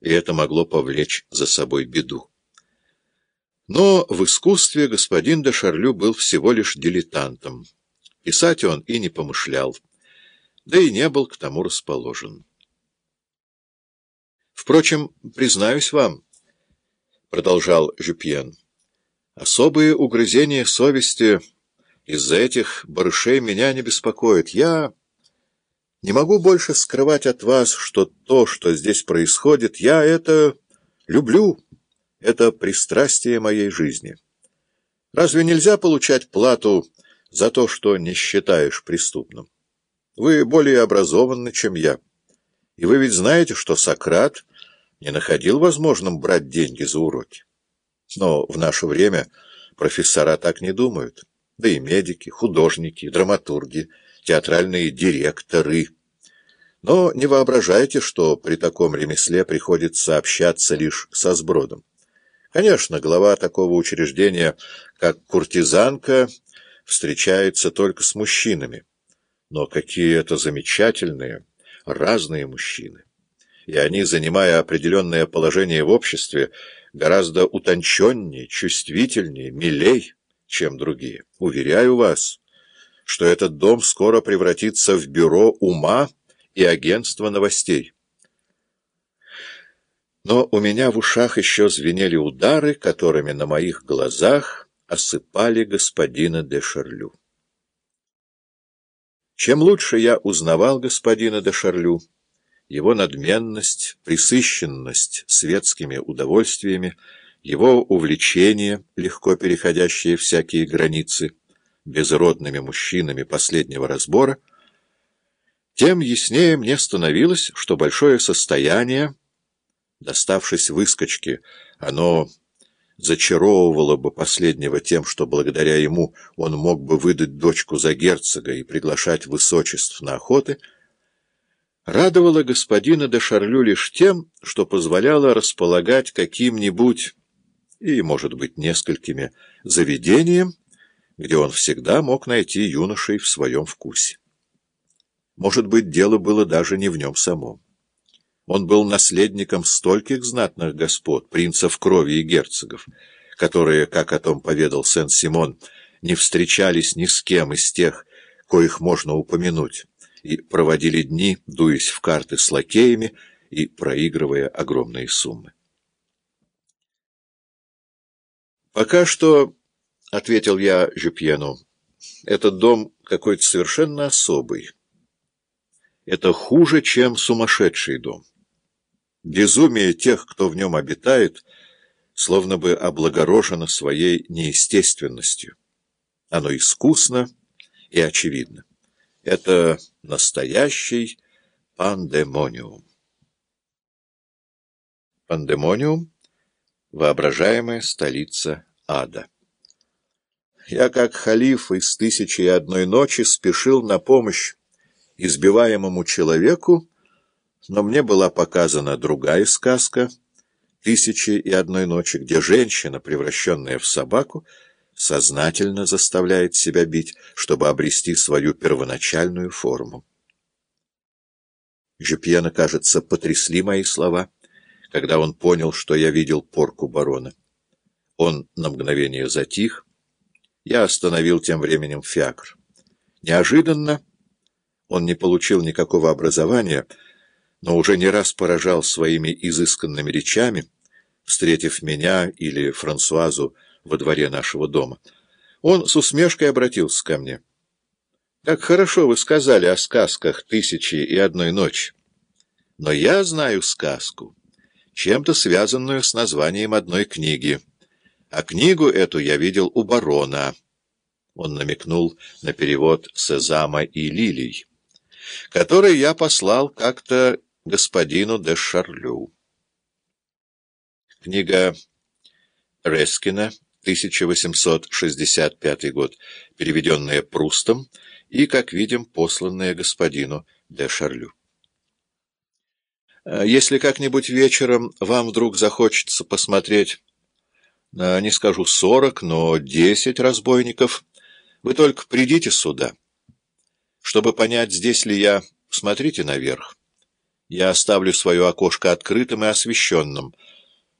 и это могло повлечь за собой беду. Но в искусстве господин де Шарлю был всего лишь дилетантом. Писать он и не помышлял, да и не был к тому расположен. Впрочем, признаюсь вам, — продолжал Жюпьен, — особые угрызения совести из-за этих барышей меня не беспокоят. Я не могу больше скрывать от вас, что то, что здесь происходит, я это люблю, это пристрастие моей жизни. Разве нельзя получать плату за то, что не считаешь преступным? Вы более образованы, чем я. И вы ведь знаете, что Сократ не находил возможным брать деньги за уроки. Но в наше время профессора так не думают. Да и медики, художники, драматурги, театральные директоры. Но не воображайте, что при таком ремесле приходится общаться лишь со сбродом. Конечно, глава такого учреждения, как куртизанка, встречается только с мужчинами. Но какие это замечательные, разные мужчины! И они, занимая определенное положение в обществе, гораздо утонченнее, чувствительнее, милей, чем другие. Уверяю вас, что этот дом скоро превратится в бюро ума и агентство новостей. Но у меня в ушах еще звенели удары, которыми на моих глазах осыпали господина де Шарлю. Чем лучше я узнавал господина де Шарлю, его надменность, присыщенность светскими удовольствиями, его увлечение, легко переходящее всякие границы, безродными мужчинами последнего разбора, тем яснее мне становилось, что большое состояние, доставшись выскочке, оно зачаровывало бы последнего тем, что благодаря ему он мог бы выдать дочку за герцога и приглашать высочеств на охоты, радовало господина де Шарлю лишь тем, что позволяло располагать каким-нибудь, и, может быть, несколькими, заведением, где он всегда мог найти юношей в своем вкусе. Может быть, дело было даже не в нем самом. Он был наследником стольких знатных господ, принцев крови и герцогов, которые, как о том поведал Сен-Симон, не встречались ни с кем из тех, коих можно упомянуть, и проводили дни, дуясь в карты с лакеями и проигрывая огромные суммы. «Пока что, — ответил я Жюпьену, — этот дом какой-то совершенно особый» это хуже, чем сумасшедший дом. Безумие тех, кто в нем обитает, словно бы облагорожено своей неестественностью. Оно искусно и очевидно. Это настоящий пандемониум. Пандемониум — воображаемая столица ада. Я, как халиф из «Тысячи и одной ночи», спешил на помощь избиваемому человеку, но мне была показана другая сказка «Тысячи и одной ночи», где женщина, превращенная в собаку, сознательно заставляет себя бить, чтобы обрести свою первоначальную форму. Жюпьена, кажется, потрясли мои слова, когда он понял, что я видел порку барона. Он на мгновение затих. Я остановил тем временем фиакр. Неожиданно он не получил никакого образования, но уже не раз поражал своими изысканными речами, встретив меня или Франсуазу во дворе нашего дома. Он с усмешкой обратился ко мне. «Как хорошо вы сказали о сказках «Тысячи и одной ночи». Но я знаю сказку, чем-то связанную с названием одной книги. А книгу эту я видел у барона». Он намекнул на перевод «Сезама и лилий» который я послал как-то господину де Шарлю. Книга Рескина, 1865 год, переведенная Прустом и, как видим, посланная господину де Шарлю. Если как-нибудь вечером вам вдруг захочется посмотреть не скажу сорок, но десять разбойников, вы только придите сюда. Чтобы понять, здесь ли я, смотрите наверх. я оставлю свое окошко открытым и освещенным,